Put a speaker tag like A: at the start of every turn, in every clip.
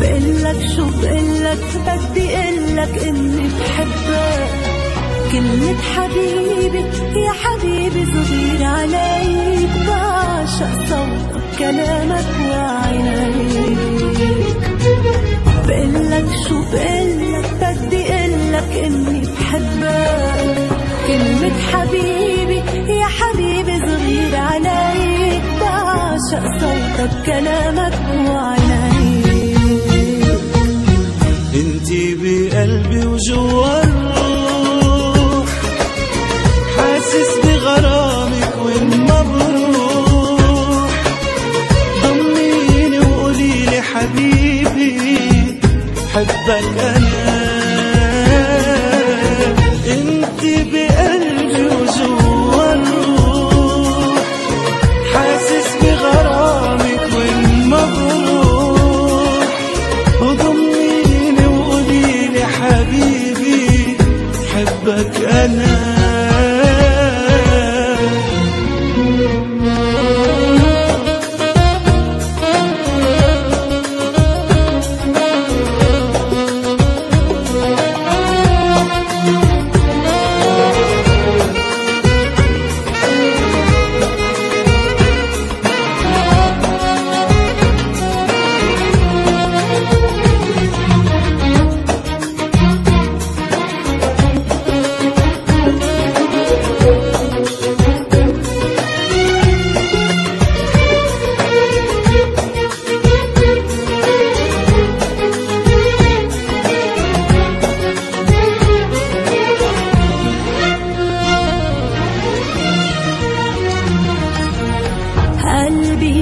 A: بقلك شو بقلك بدي قلك إني بحبك. كلمة حبيبي يا حبيبي صغير عليك. بعشق صوتك كلامك وعينيك. بقلك شو بقلك بدي قلك إني بحبك. كلمة حبيبي يا حبيبي صغير عليك. بعشق صوتك كلامك وعينيك.
B: حبك أنا انتي بقلبي وجوا الروح. حاسس بغرامك والمبروح. وضميني وقوليلي حبيبي حبك
A: أنا.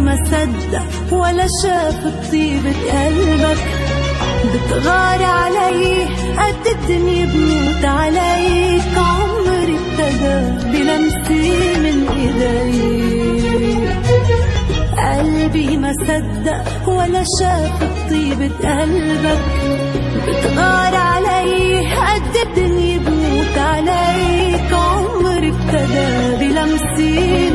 A: ما صدق ولا شاف طيبة قلبك. بتغار علي قد الدنيا بموت عليك. عمري ابتدى بلمسي من ايديك قلبي ما صدق ولا شاف طيبة قلبك. بتغار علي قد الدنيا بموت عليك. عمري ابتدى بلمسي